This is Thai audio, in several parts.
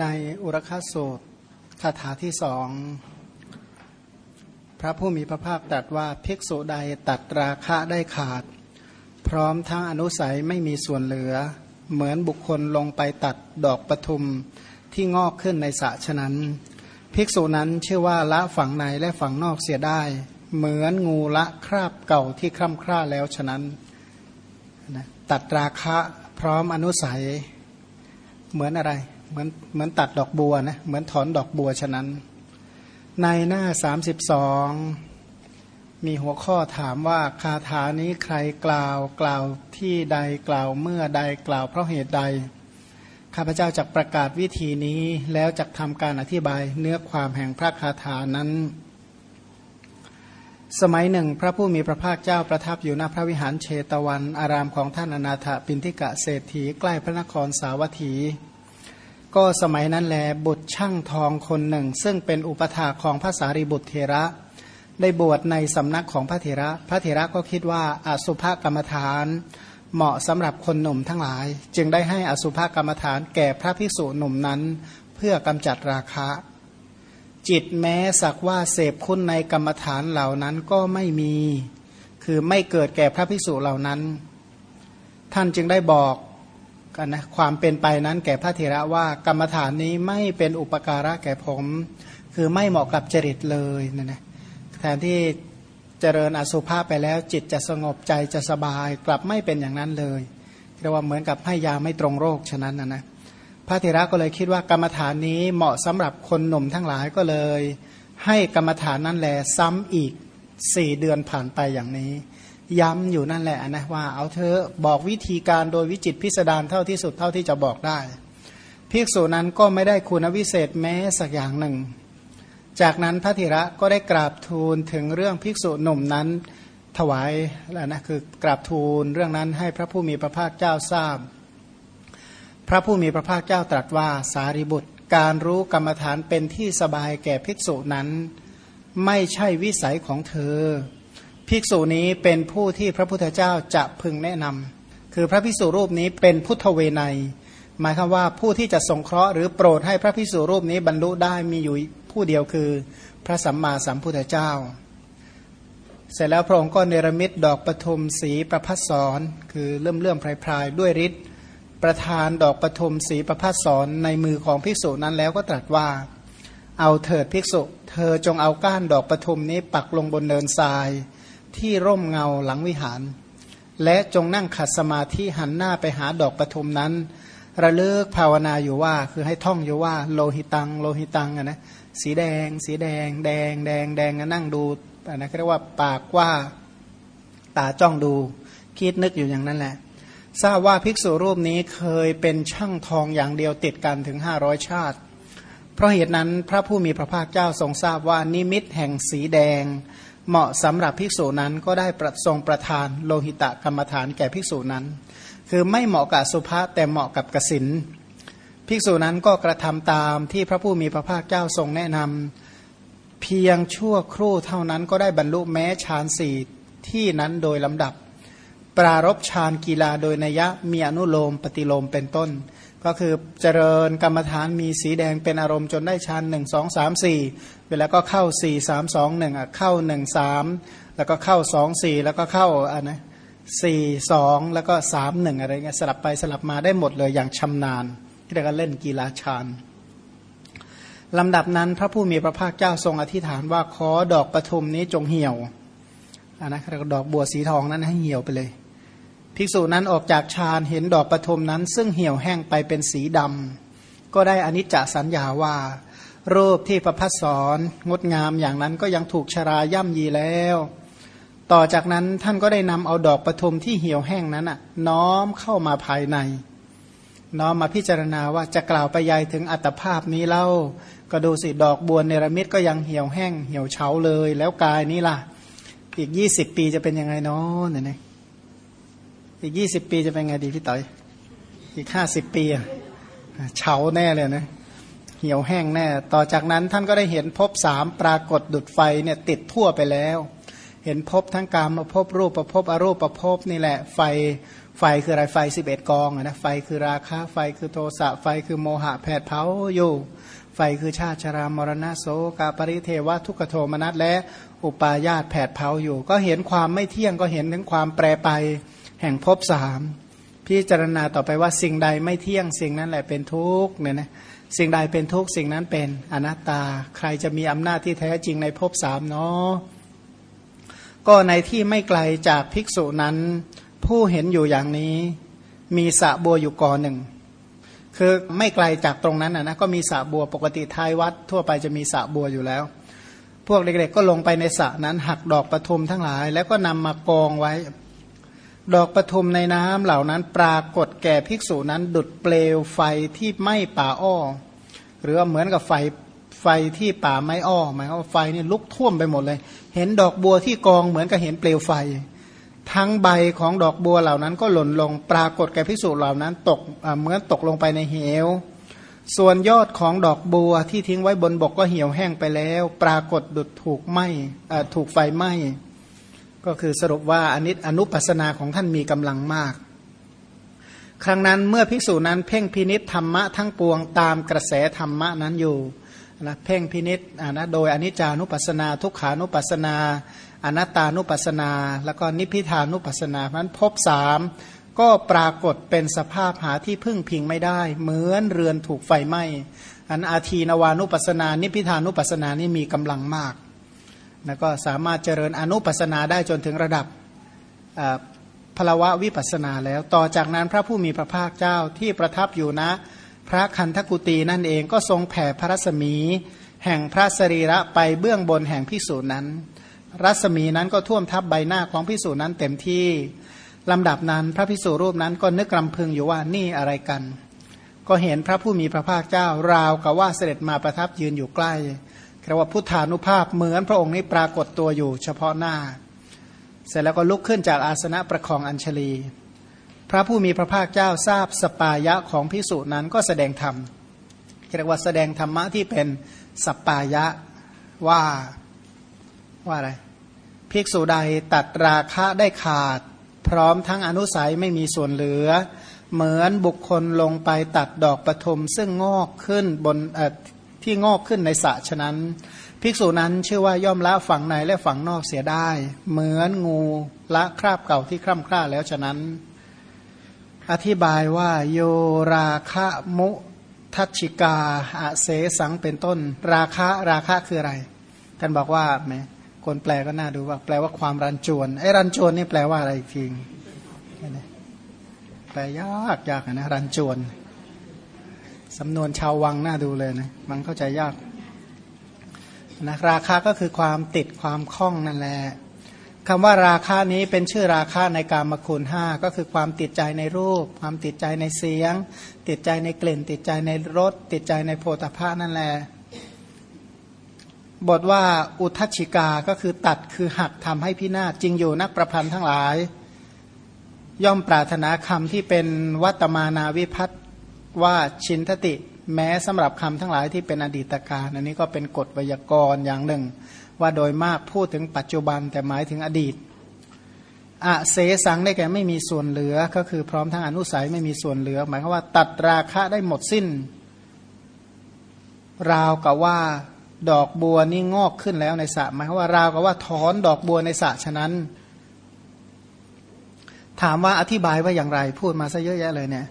ในอุรคาสูตรคาถาที่สองพระผู้มีพระภาคตรัสว่าภิกษุใดตัดราคะได้ขาด พร้อมทั้งอนุสัยไม่มีส่วนเหลือ เหมือนบุคคลลงไปตัดดอกปทุมที่งอกขึ้นในสระฉะนั้น ภิกษุนั้นชื่อว่าละฝั่งในและฝั่งนอกเสียได้ เหมือนงูละคราบเก่าที่คร่ำคร่าแล้วฉะนั้นตัดราคะพร้อมอนุสัย เหมือนอะไร เหมือนเหมือนตัดดอกบัวนะเหมือนถอนดอกบัวฉะนั้น ในหน้าสามสิบสองมีหัวข้อถามว่าคาถานี้ใครกล่าวกล่าวที่ใดกล่าวเมื่อใดกล่าวเพราะเหตุใด ข้าพเจ้าจะประกาศวิธีนี้แล้วจะทำการอธิบายเนื้อความแห่งพระคาถานั้นสมัยหนึ่ง พระผู้มีพระภาคเจ้าประทับอยู่ณพระวิหารเชตวัน อารามของท่านอนาถปินทิกะเศรษฐีใกล้พระนครสาวัตถี ก็สมัยนั้นแลบุตรช่างทองคนหนึ่ง ซึ่งเป็นอุปถาของพระสารีบุตรเทระ ได้บวชในสำนักของพระเถระ พระเถระก็คิดว่าอสุภกรรมฐานเหมาะสำหรับคนหนุ่มทั้งหลาย จึงได้ให้อสุภกรรมฐานแก่พระภิกษุหนุ่มนั้น เพื่อกำจัดราคะ จิตแม้สักว่าเสพคุณในกรรมฐานเหล่านั้นก็ไม่มี คือไม่เกิดแก่พระภิกษุเหล่านั้น ท่านจึงได้บอก กันนะความเป็นไปนั้นแก่พระเถระว่ากรรมฐานนี้ไม่เป็นอุปการะแก่ผม คือไม่เหมาะกับจริตเลยนะนะแทนที่เจริญอสุภาพไปแล้ว จิตจะสงบใจจะสบายกลับไม่เป็นอย่างนั้นเลยเรียกว่าเหมือนกับให้ยาไม่ตรงโรคฉะนั้นนะนะพระเถระก็เลยคิดว่ากรรมฐานนี้เหมาะสำหรับคนหนุ่มทั้งหลายก็เลย ให้กรรมฐานนั้นแหลซ้ำอีกสี่เดือนผ่านไปอย่างนี้ ย้ำอยู่นั่นแหละนะว่าเอาเธอบอกวิธีการโดยวิจิตพิสดารเท่าที่สุดเท่าที่จะบอกได้ภิกษุนั้นก็ไม่ได้คุณวิเศษแม้สักอย่างหนึ่ง จากนั้นพระธิระก็ได้กราบทูลถึงเรื่องภิกษุหนุ่มนั้นถวายแล้วนะคือกราบทูลเรื่องนั้นให้พระผู้มีพระภาคเจ้าทราบ พระผู้มีพระภาคเจ้าตรัสว่าสารีบุตร การรู้กรรมฐานเป็นที่สบายแก่ภิกษุนั้น ไม่ใช่วิสัยของเธอ ภิกษุนี้เป็นผู้ที่พระพุทธเจ้าจะพึงแนะนำคือพระภิกษุรูปนี้เป็นพุทธเวไนหมายคือว่าผู้ที่จะสงเคราะห์หรือโปรดให้พระภิกษุรูปนี้บรรลุได้มีอยู่ผู้เดียวคือพระสัมมาสัมพุทธเจ้า เสร็จแล้วพระองค์ก็เนรมิตดอกปทุมสีประพัสสอนคือเลื่อมเลื่อมพรายๆ ด้วยฤทธิ์ประธานดอกปทุมสีประพัสสอนในมือของภิกษุนั้นแล้วก็ตรัสว่า เอาเถิดภิกษุ เธอจงเอาก้านดอกปทุมนี้ปักลงบนเนินทราย ที่ร่มเงาหลังวิหาร และจงนั่งขัดสมาธิหันหน้าไปหาดอกปทุมนั้น ระลึกภาวนาอยู่ว่าคือให้ท่องอยู่ว่า โลหิตัง โลหิตังนะสีแดง สีแดง แดง แดง แดงนั่งดูนะเรียกว่าปากว่าตาจ้องดู คิดนึกอยู่อย่างนั้นแหละ ทราบว่าภิกษุรูปนี้เคยเป็นช่างทองอย่างเดียวติดกันถึงห้าร้อยชาติ เพราะเหตุนั้นพระผู้มีพระภาคเจ้าทรงทราบว่านิมิตแห่งสีแดง เหมาะสำหรับภิกษุนั้นก็ได้ประทรงประทานโลหิตะกรรมฐานแก่ภิกษุนั้น คือไม่เหมาะกับสุภาษแต่เหมาะกับกสินภิกษุนั้นก็กระทำตามที่พระผู้มีพระภาคเจ้าทรงแนะนำเพียงชั่วครู่เท่านั้นก็ได้บรรลุแม้ฌานสี่ที่นั้นโดยลำดับ ปรารบฌานกีฬาโดยนัยะมีอนุโลมปฏิโลมเป็นต้น ก็คือเจริญกรรมฐานมีสีแดงเป็นอารมณ์จนได้ชั้นหนึ่งสองสามสี่ เวลาก็เข้าสี่สามสองหนึ่งอะเข้าหนึ่งสามแล้วก็เข้าสองสี่แล้วก็เข้าอะนะสี่สองแล้วก็สามหนึ่งอะไรเงี้ยสลับไปสลับมาได้หมดเลยอย่างชำนาญที่เรียกว่าเล่นกีฬาชานลำดับนั้นพระผู้มีพระภาคเจ้าทรงอธิษฐานว่าขอดอกประทุมนี้จงเหี่ยวอะนะดอกบัวสีทองนั้นให้เหี่ยวไปเลย ภิกษุนั้นออกจากฌานเห็นดอกปฐมนั้น ซึ่งเหี่ยวแห้งไปเป็นสีดำก็ได้อนิจจสัญญาว่า รูปที่ประพัสสอนงดงามอย่างนั้นก็ยังถูกชราย่ำยีแล้ว ต่อจากนั้นท่านก็ได้นำเอาดอกปฐมที่เหี่ยวแห้งนั้นน่ะน้อมเข้ามาภายใน น้อมมาพิจารณาว่าจะกล่าวไปยัยถึงอัตภาพนี้เล่า ก็ดูสิดอกบัวเนรมิตก็ยังเหี่ยวแห้ง เหี่ยวเฉาเลย แล้วกายนี้ล่ะ อีกยี่สิบปีจะเป็นยังไงน้อเนี่ยอีกยี่สิบปีจะเป็นไงดีพี่ต่อย อีกห้าสิบปีเฉาแน่เลยนะ เหี่ยวแห้งแน่ ต่อจากนั้นท่านก็ได้เห็นพบสามปรากฏดุดไฟเนี่ยติดทั่วไปแล้ว เห็นภพทั้งกามมาภพรูปประภพอรูปประภพนี่แหละไฟไฟคืออะไรไฟสิบเอ็ดกองนะไฟคือราคะไฟคือโทสะไฟคือโมหะแผดเผาอยู่ ไฟคือชาติชรามรณะโสกาปริเทวะทุกขโทมนัสและอุปาญาตแผดเผาอยู่ ก็เห็นความไม่เที่ยงก็เห็นถึงความแปรไปแห่งภพสาม พิจารณาต่อไปว่าสิ่งใดไม่เที่ยงสิ่งนั้นแหละเป็นทุกข์เนี่ยนะสิ่งใดเป็นทุกข์สิ่งนั้นเป็นอนัตตา ใครจะมีอำนาจที่แท้จริงในภพสามเนาะก็ในที่ไม่ไกลจากภิกษุนั้น ผู้เห็นอยู่อย่างนี้ มีสะบัวอยู่ก่อนหนึ่ง คือไม่ไกลจากตรงนั้นนะก็มีสะบัวปกติท้ายวัด ทั่วไปจะมีสะบัวอยู่แล้ว พวกเด็กๆก็ลงไปในสระนั้นหักดอกประทุมทั้งหลาย แล้วก็นำมากองไว้ ดอกปทุมในน้ำเหล่านั้นปรากฏแก่ภิกษุนั้น ดุดเปลวไฟที่ไหม้ป่าอ้อ หรือเหมือนกับไฟไฟที่ป่าไม้อ้อหมายว่าไฟนี่ลุกท่วมไปหมดเลย เห็นดอกบัวที่กองเหมือนกับเห็นเปลวไฟ ทั้งใบของดอกบัวเหล่านั้นก็หล่นลงปรากฏแก่ภิกษุเหล่านั้นตกเหมือนตกลงไปในเหว ส่วนยอดของดอกบัวที่ทิ้งไว้บนบกก็เหี่ยวแห้งไปแล้ว ปรากฏดุดถูกไหมถูกไฟไหม้ ก็คือสรุปว่าอนิจอนุปัสนาของท่านมีกำลังมาก ครั้งนั้นเมื่อภิกษุนั้นเพ่งพินิษธรรมะทั้งปวงตามกระแสธรรมะนั้นอยู่นะเพ่งพินิษนะโดยอนิจจานุปัสนา ทุกขานุปัสนา อนัตตานุปัสนา แล้วก็นิพิทานุปัสนาเพราะนั้นพบสามก็ปรากฏเป็นสภาพหาที่พึ่งพิงไม่ได้ เหมือนเรือนถูกไฟไหม้อันอาทีนวานุปัสนา นิพิทานุปัสนานี่มีกำลังมาก นะก็สามารถเจริญอนุปัสนาได้จนถึงระดับพลวะวิปัสนาแล้ว ต่อจากนั้นพระผู้มีพระภาคเจ้าที่ประทับอยู่นะ พระคันธกุตีนั่นเองก็ทรงแผ่พระรัศมี แห่งพระสรีระไปเบื้องบนแห่งพิสูจนนั้น รัศมีนั้นก็ท่วมทับใบหน้าของพิสูจนนั้นเต็มที่ลำดับนั้นพระพิสูรูปนั้นก็นึกรำพึงอยู่ว่านี่อะไรกัน ก็เห็นพระผู้มีพระภาคเจ้าราวกับว่าเสด็จมาประทับยืนอยู่ใกล้ เรียกว่าพุทธานุภาพเหมือนพระองค์นี้ปรากฏตัวอยู่ เฉพาะหน้า เสร็จแล้วก็ลุกขึ้นจากอาสนะประคองอัญชลี พระผู้มีพระภาคเจ้าทราบสปายะของพิสุนั้นก็แสดงธรรมเรียกว่าแสดงธรรมะที่เป็นสปายะว่าว่าอะไรภิกษุใดตัดราคะได้ขาด พร้อมทั้งอนุสัยไม่มีส่วนเหลือ เหมือนบุคคลลงไปตัดดอกปฐมซึ่งงอกขึ้นบน ที่งอกขึ้นในสระฉะนั้น ภิกษุนั้นชื่อว่าย่อมละฝั่งในและฝั่งนอกเสียได้ เหมือนงูละคราบเก่าที่คร่ำคร่าแล้วฉะนั้น อธิบายว่าโยราคะมุทัชิกาอาเสสังเป็นต้น ราคะราคะคืออะไร ท่านบอกว่าแมคนแปลก็น่าดูว่า แปลว่าความรันจวนไอ้รันจวนนี่แปลว่าอะไรจริงแปลยากยากนะรันจวน สำนวนชาววังน่าดูเลยนะมันเข้าใจยากนะราคาก็คือความติดความคล้องนั่นแหละคำว่าราคานี้เป็นชื่อราคาในการมคุณห้าก็คือความติดใจในรูป ความติดใจในเสียง ติดใจในกลิ่น ติดใจในรสติดใจในโพธภานั่นแหละบทว่าอุทัชิกาก็คือตัดคือหักทำให้พินาศจริงอยู่นักประพันธ์ทั้งหลาย ย่อมปรารถนาคำที่เป็นวัตมานาวิพัต ว่าชินทติแม้สำหรับคำทั้งหลายที่เป็นอดีตการอันนี้ก็เป็นกฎไวยากรณ์อย่างหนึ่ง ว่าโดยมากพูดถึงปัจจุบันแต่หมายถึงอดีตอะเสสังได้แก่ไม่มีส่วนเหลือก็คือพร้อมทั้งอนุสัยไม่มีส่วนเหลือ หมายความว่าตัดราคะได้หมดสิ้น ราวกับว่าดอกบัวนี่งอกขึ้นแล้วในสระหมายความว่าราวกับว่าถอนดอกบัวในสระฉะนั้น ถามว่าอธิบายว่าอย่างไร พูดมาซะเยอะแยะเลยเนี่ย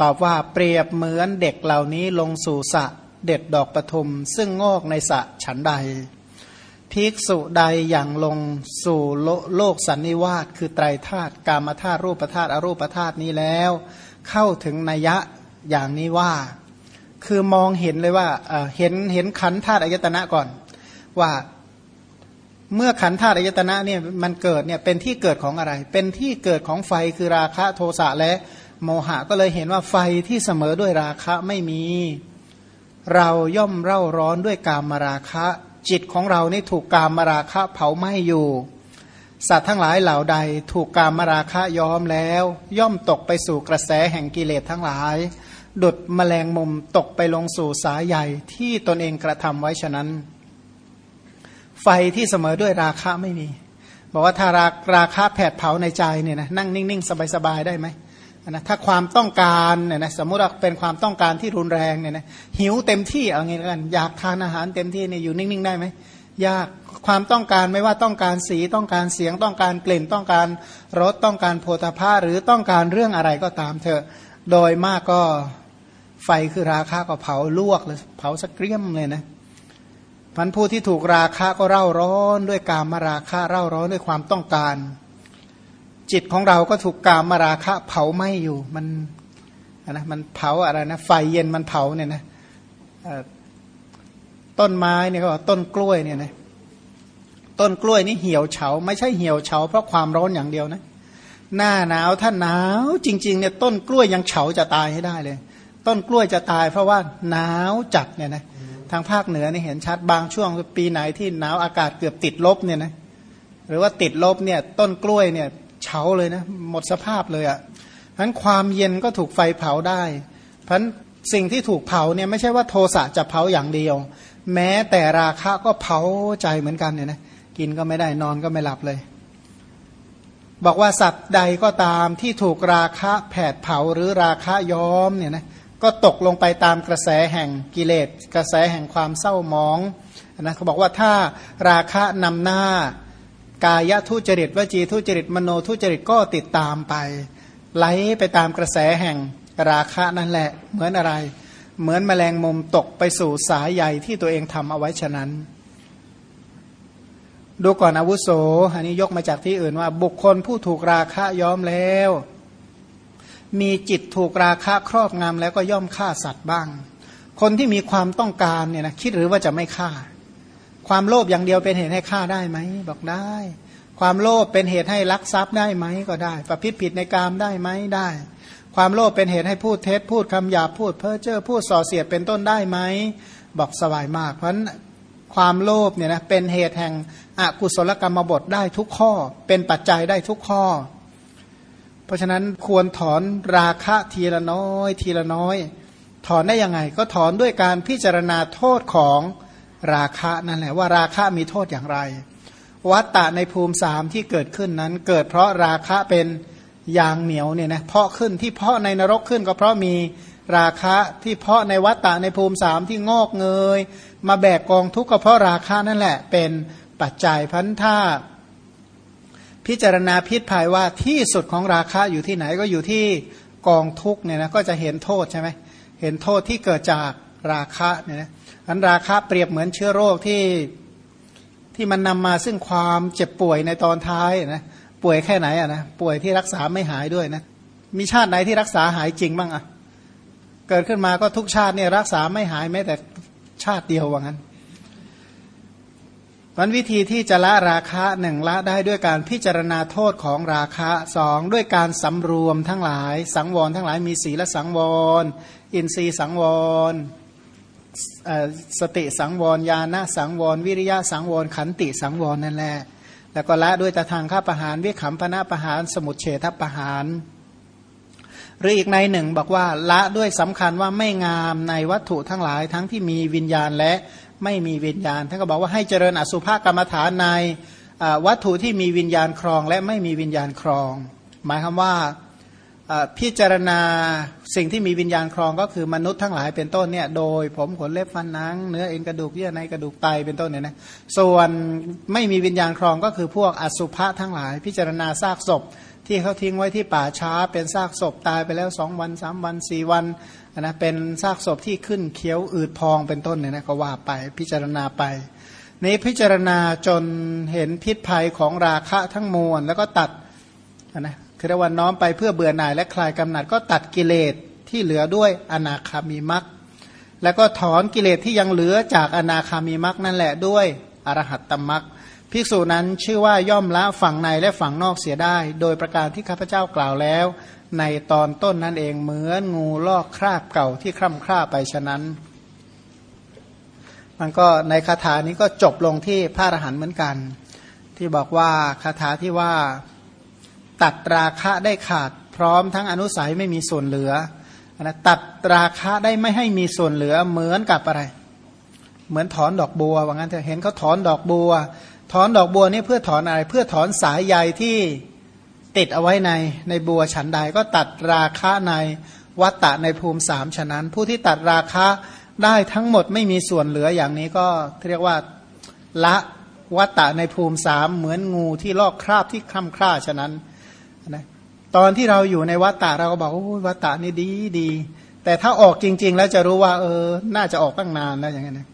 ตอบว่าเปรียบเหมือนเด็กเหล่านี้ลงสู่สะเด็ดดอกปทุมซึ่งงอกในสะฉันใด ภิกษุใดอย่างลงสู่โลโลกสันนิวาสคือไตรธาตุกามธาตุรูปธาตุอรูปธาตุนี้แล้ว เข้าถึงนัยะอย่างนี้ว่า คือมองเห็นเลยว่าเห็นเห็นขันธาตุอายตนะก่อน ว่าเมื่อขันธาตุอายตนะเนี่ยมันเกิดเนี่ยเป็นที่เกิดของอะไร เป็นที่เกิดของไฟคือราคะโทสะและ โมหะก็เลยเห็นว่าไฟที่เสมอด้วยราคะไม่มี เราย่อมเร่าร้อนด้วยกามราคะ จิตของเรานี่ถูกกามราคะเผาไหม้อยู่ สัตว์ทั้งหลายเหล่าใดถูกกามราคะย้อมแล้ว ย่อมตกไปสู่กระแสแห่งกิเลสทั้งหลาย ดุดแมลงมุมตกไปลงสู่สายใหญ่ที่ตนเองกระทำไว้ฉะนั้น ไฟที่เสมอด้วยราคะไม่มี บอกว่าถ้าราราคาแผดเผาในใจเนี่ยนะนั่งนิ่งๆ สบายๆได้ไหม นะถ้าความต้องการเนี่ยนะสมมติว่าเป็นความต้องการที่รุนแรงเนี่ยนะหิวเต็มที่เอางี้กัน อยากทานอาหารเต็มที่เนี่ยอยู่นิ่ง ๆ ได้ไหมยากความต้องการไม่ว่าต้องการสีต้องการเสียงต้องการกลิ่นต้องการรสต้องการโพธาภาหรือต้องการเรื่องอะไรก็ตามเถอะ โดยมากก็ไฟคือราคาก็เผาลวกเลยเผาสกเกรียมเลยนะพันผู้ที่ถูกราคาก็เร่าร้อนด้วยการมาราคาเร่าร้อนด้วยความต้องการ จิตของเราก็ถูกกามมาราคะเผาไหม้อยู่มันนะมันเผาอะไรนะไฟเย็นมันเผาเนี่ยนะต้นไม้เนี่ยก็ต้นกล้วยเนี่ยนะต้นกล้วยนี่เหี่ยวเฉา ไม่ใช่เหี่ยวเฉาเพราะความร้อนอย่างเดียวนะหน้าหนาวถ้าหนาวจริงๆเนี่ยต้นกล้วยยังเฉาจะตายให้ได้เลย ต้นกล้วยจะตายเพราะว่าหนาวจัดเนี่ยนะทางภาคเหนือนี่เห็นชัดบางช่วงปีไหนที่หนาวอากาศเกือบติดลบเนี่ยนะหรือว่าติดลบเนี่ยต้นกล้วยเนี่ย เฉาเลยนะ หมดสภาพเลยอะ่ะเพราะความเย็นก็ถูกไฟเผาได้เพราะสิ่งที่ถูกเผาเนี่ยไม่ใช่ว่าโทสะจะเผาอย่างเดียว แม้แต่ราคะก็เผาใจเหมือนกันเนี่ยนะกินก็ไม่ได้นอนก็ไม่หลับเลย บอกว่าสัตว์ใดก็ตามที่ถูกราคะแผดเผาหรือราคะย้อมเนี่ยนะก็ตกลงไปตามกระแสแห่งกิเลส กระแสแห่งความเศร้ามองนะเขาบอกว่าถ้าราคะนำหน้า กายทุจริตวจีทุจริตมโนทุจริตก็ติดตามไป ไหลไปตามกระแสแห่งราคะนั่นแหละ เหมือนอะไร เหมือนแมลงมุมตกไปสู่สายใหญ่ที่ตัวเองทำเอาไว้ฉะนั้น ดูก่อนอาวุโส อันนี้ยกมาจากที่อื่นว่า บุคคลผู้ถูกราคะย้อมแล้ว มีจิตถูกราคะครอบงำแล้วก็ย่อมฆ่าสัตว์บ้าง คนที่มีความต้องการเนี่ยนะคิดหรือว่าจะไม่ฆ่า ความโลภอย่างเดียวเป็นเหตุให้ฆ่าได้ไหมบอกได้ ความโลภเป็นเหตุให้ลักทรัพย์ได้ไหมก็ได้ ประพฤติผิดในกามได้ไหมได้ ความโลภเป็นเหตุให้พูดเท็จพูดคำหยาพูดเพ้อเจ้อพูดส่อเสียดเป็นต้นได้ไหมบอกสบายมาก เพราะความโลภเนี่ยนะเป็นเหตุแห่งอกุศลกรรมบทได้ทุกข้อ เป็นปัจจัยได้ทุกข้อ เพราะฉะนั้นควรถอนราคะทีละน้อย ทีละน้อย ถอนได้ยังไง ก็ถอนด้วยการพิจารณาโทษของ ราคะนั่นแหละว่าราคะมีโทษอย่างไร วัตตะในภูมิสามที่เกิดขึ้นนั้น เกิดเพราะราคะเป็นยางเหนียวเนี่ยนะเพาะขึ้นที่เพาะในนรกขึ้นก็เพราะมีราคะที่เพาะในวัตตะในภูมิสามที่งอกเงย มาแบกกองทุกข์ก็เพราะราคะนั่นแหละ เป็นปัจจัยพันธะพิจารณาพิษภายว่าที่สุดของราคะอยู่ที่ไหนก็อยู่ที่กองทุกเนี่ยนะก็จะเห็นโทษใช่ไหมเห็นโทษที่เกิดจากราคะเนี่ยนะ อันราคะเปรียบเหมือนเชื้อโรคที่ที่มันนำมาซึ่งความเจ็บป่วยในตอนท้ายนะป่วยแค่ไหนอะนะป่วยที่รักษาไม่หายด้วยนะมีชาติไหนที่รักษาหายจริงบ้างอะเกิดขึ้นมาก็ทุกชาติเนี่ยรักษาไม่หายแม้แต่ชาติเดียวว่างั้นมันวิธีที่จะละราคะหนึ่งละได้ด้วยการพิจารณาโทษของราคะสองด้วยการสำรวมทั้งหลาย สังวรทั้งหลายมีศีลสังวร อินทรีสังวร สติสังวรญาณสังวร วิริยะสังวร ขันติสังวรนั่นแหละแล้วก็ละด้วยตะทางข้าประหารวิขำพนะประหาร สมุทเฉทประหารหรืออีกในหนึ่งบอกว่าละด้วยสำคัญว่าไม่งามในวัตถุทั้งหลายทั้งที่มีวิญญาณและไม่มีวิญญาณท่านก็บอกว่าให้เจริญอสุภกรรมฐานในวัตถุที่มีวิญญาณครองและไม่มีวิญญาณครอง หมายควาว่า พิจารณาสิ่งที่มีวิญญาณครองก็คือมนุษย์ทั้งหลายเป็นต้นเนี่ยโดยผมขนเล็บฟันนัง เนื้อเอ็นกระดูกเยื่อในกระดูกไตเป็นต้นเนี่ยนะส่วนไม่มีวิญญาณครองก็คือพวกอสุภะทั้งหลาย พิจารณาซากศพ ที่เขาทิ้งไว้ที่ป่าช้า เป็นซากศพตายไปแล้วสองวันสามวันสี่วันนะเป็นซากศพที่ขึ้นเคี้ยวอืดพองเป็นต้นเนี่ยนะก็ว่าไปพิจารณาไปนี้พิจารณาจนเห็นพิษภัยของราคะทั้งมวลแล้วก็ตัดนะ คือเรียกว่าน้อมไปเพื่อเบื่อหน่ายและคลายกำหนัดก็ตัดกิเลสที่เหลือด้วยอนาคามีมักแล้วก็ถอนกิเลสที่ยังเหลือจากอนาคามีมักนั่นแหละด้วยอรหัตตมักภิกษุนั้นชื่อว่าย่อมละฝั่งในและฝั่งนอกเสียได้ โดยประการที่ข้าพเจ้ากล่าวแล้ว ในตอนต้นนั่นเองเหมือนงูลอกคราบเก่าที่คร่ำคร่าไปฉะนั้น มันก็ในคาถานี้ก็จบลงที่พระอรหันต์เหมือนกัน ที่บอกว่าคาถาที่ว่า ตัดราคะได้ขาด พร้อมทั้งอนุสัยไม่มีส่วนเหลือนะตัดราคะได้ไม่ให้มีส่วนเหลือเหมือนกับอะไร เหมือนถอนดอกบัวว่างั้นเถอะเห็นเขาถอนดอกบัว ถอนดอกบัวนี่เพื่อถอนอะไร เพื่อถอนสายใยที่ติดเอาไว้ในในบัวฉันใดก็ตัดราคะในวัตตะในภูมิสามฉะนั้น ผู้ที่ตัดราคะได้ทั้งหมดไม่มีส่วนเหลืออย่างนี้ก็เรียกว่าละวัตตะในภูมิสามเหมือนงูที่ลอกคราบที่คล่ำคร่าฉะนั้น ตอนที่เราอยู่ในวัตตะเราก็บอกโอ้วัตตะนี่ดีดี แต่ถ้าออกจริง ๆ แล้วจะรู้ว่า เออ น่าจะออกตั้งนานแล้วอย่างนี้นะ